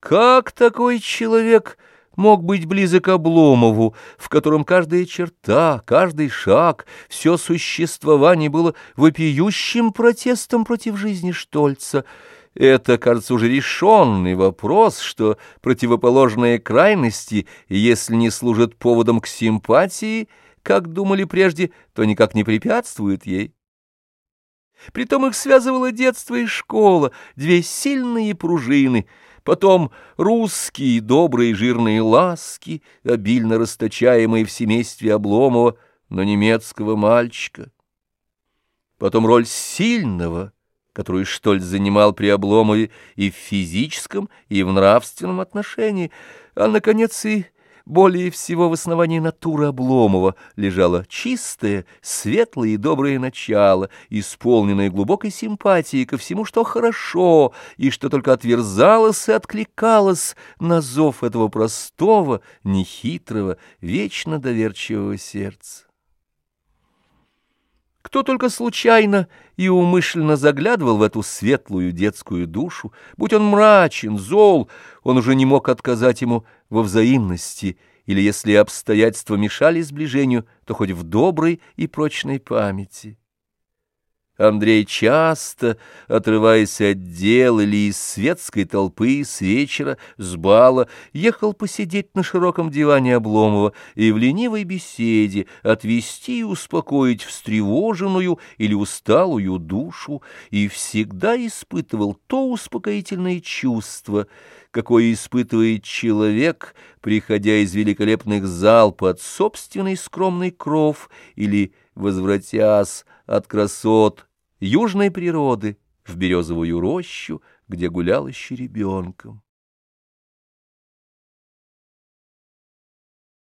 Как такой человек мог быть близок Обломову, в котором каждая черта, каждый шаг, все существование было вопиющим протестом против жизни Штольца? Это, кажется, уже решенный вопрос, что противоположные крайности, если не служат поводом к симпатии, как думали прежде, то никак не препятствуют ей. Притом их связывало детство и школа, две сильные пружины — Потом русские добрые жирные ласки, обильно расточаемые в семействе Обломова на немецкого мальчика. Потом роль сильного, которую Штольц занимал при Обломове и в физическом, и в нравственном отношении, а, наконец, и более всего в основании натуры Обломова лежало чистое, светлое и доброе начало, исполненное глубокой симпатией ко всему, что хорошо, и что только отверзалось и откликалось на зов этого простого, нехитрого, вечно доверчивого сердца. Кто только случайно и умышленно заглядывал в эту светлую детскую душу, будь он мрачен, зол, он уже не мог отказать ему во взаимности, или если обстоятельства мешали сближению, то хоть в доброй и прочной памяти. Андрей часто, отрываясь от дел или из светской толпы с вечера, с бала, ехал посидеть на широком диване Обломова и в ленивой беседе отвести и успокоить встревоженную или усталую душу, и всегда испытывал то успокоительное чувство, какое испытывает человек, приходя из великолепных зал под собственный скромный кров или возвратясь от красот, южной природы в березовую рощу, где гулял еще ребенком.